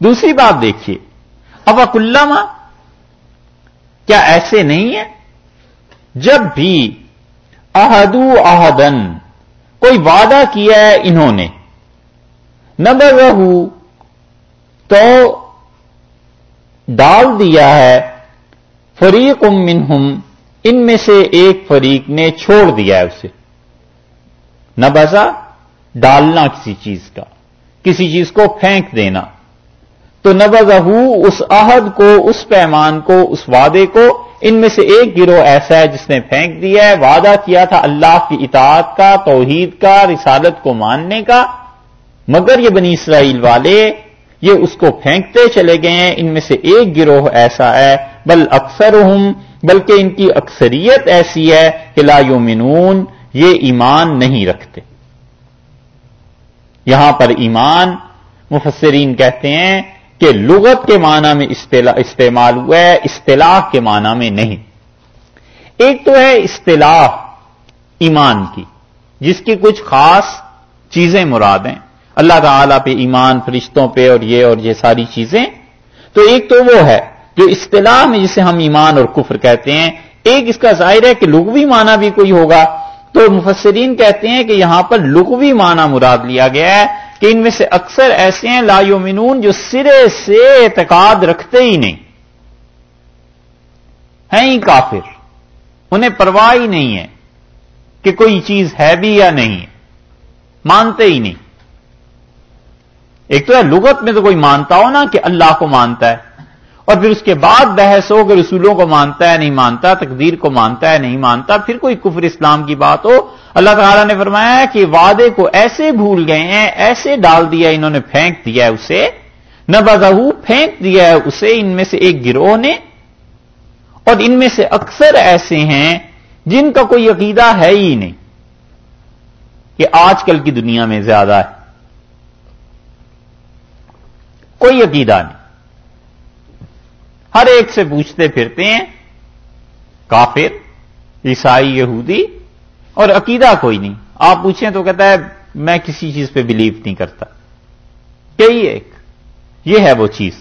دوسری بات دیکھیے۔ اب اکلامہ کیا ایسے نہیں ہے؟ جب بھی احدو احدن، کوئی وعدہ کیا ہے انہوں نے نہ تو ڈال دیا ہے فریق منہم، ان میں سے ایک فریق نے چھوڑ دیا ہے اسے۔ نہ بزا ڈالنا کسی چیز کا، کسی چیز کو پھینک دینا۔ تو نبز اس عہد کو، اس پیمان کو، اس وعدے کو، ان میں سے ایک گروہ ایسا ہے جس نے پھینک دیا ہے، وعدہ کیا تھا اللہ کی اطاعت کا، توحید کا، رسالت کو ماننے کا۔ مگر یہ بنی اسرائیل والے یہ اس کو پھینکتے چلے گئے ہیں۔ ان میں سے ایک گروہ ایسا ہے، بل اکثر ہوں بلکہ ان کی اکثریت ایسی ہے کہ لا یومنون یہ ایمان نہیں رکھتے۔ یہاں پر ایمان مفسرین کہتے ہیں کہ لغت کے معنی میں استعمال ہوا ہے، اصطلاح کے معنی میں نہیں۔ ایک تو ہے اصطلاح ایمان کی، جس کی کچھ خاص چیزیں مراد ہیں۔ اللہ تعالی پہ ایمان، فرشتوں پہ اور یہ اور یہ ساری چیزیں۔ تو ایک تو وہ ہے جو اصطلاح میں جسے ہم ایمان اور کفر کہتے ہیں، ایک اس کا ظاہر ہے کہ لغوی معنی بھی کوئی ہوگا۔ تو مفسرین کہتے ہیں کہ یہاں پر لغوی معنی مراد لیا گیا ہے کہ ان میں سے اکثر ایسے ہیں لا یومنون جو سرے سے اعتقاد رکھتے ہی نہیں۔ ہیں ہی کافر۔ انہیں پرواہ ہی نہیں ہے کہ کوئی چیز ہے بھی یا نہیں ہے۔ مانتے ہی نہیں۔ ایک تو ہے لغت میں تو کوئی مانتا ہو نا کہ اللہ کو مانتا ہے۔ اور پھر اس کے بعد بحث ہو کہ رسولوں کو مانتا ہے، نہیں مانتا، تقدیر کو مانتا ہے، نہیں مانتا، پھر کوئی کفر اسلام کی بات ہو۔ اللہ تعالیٰ نے فرمایا ہے کہ وعدے کو ایسے بھول گئے ہیں، ایسے ڈال دیا انہوں نے پھینک دیا ہے اسے۔ نہ بذہ پھینک دیا ہے اسے، ان میں سے ایک گروہ نے۔ اور ان میں سے اکثر ایسے ہیں جن کا کوئی عقیدہ ہے ہی نہیں کہ آج کل کی دنیا میں زیادہ ہے۔ کوئی عقیدہ نہیں۔ ہر ایک سے پوچھتے پھرتے ہیں، کافر، عیسائی، یہودی اور عقیدہ کوئی نہیں۔ آپ پوچھیں تو کہتا ہے، میں کسی چیز پہ بلیو نہیں کرتا۔ یہی ایک۔ یہ ہے وہ چیز۔